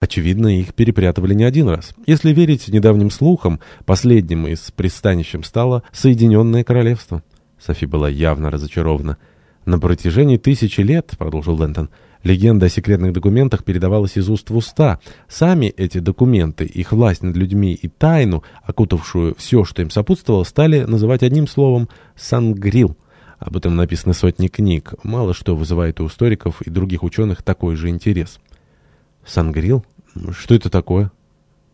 Очевидно, их перепрятывали не один раз. Если верить недавним слухам, последним из пристанищем стало Соединенное Королевство. Софи была явно разочарована. «На протяжении тысячи лет», — продолжил Лэнтон, — «легенда о секретных документах передавалась из уст в уста. Сами эти документы, их власть над людьми и тайну, окутавшую все, что им сопутствовало, стали называть одним словом «сангрил». Об этом написано сотни книг. Мало что вызывает у историков и других ученых такой же интерес. «Сангрил? Что это такое?»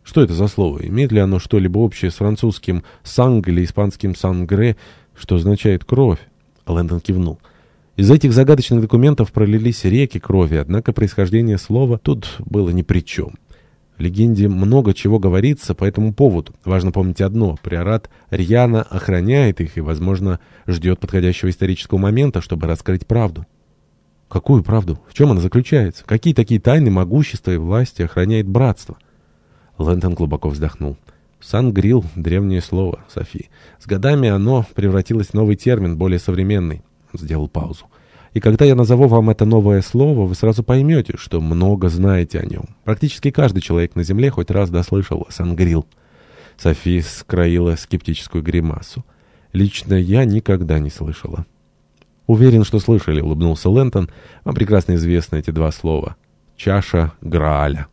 Что это за слово? Имеет ли оно что-либо общее с французским «санг» или испанским «сангре», что означает «кровь»? Лэндон кивнул. Из этих загадочных документов пролились реки крови, однако происхождение слова тут было ни при чем. В легенде много чего говорится по этому поводу. Важно помнить одно. Приорат рьяно охраняет их и, возможно, ждет подходящего исторического момента, чтобы раскрыть правду. Какую правду? В чем она заключается? Какие такие тайны могущества и власти охраняет братство? Лэнтон глубоко вздохнул. «Сангрил» — древнее слово, Софи. С годами оно превратилось в новый термин, более современный. Сделал паузу. И когда я назову вам это новое слово, вы сразу поймете, что много знаете о нем. Практически каждый человек на Земле хоть раз дослышал о Сангрил. Софи скроила скептическую гримасу. Лично я никогда не слышала. «Уверен, что слышали», — улыбнулся Лэнтон. «Вам прекрасно известны эти два слова. Чаша Грааля».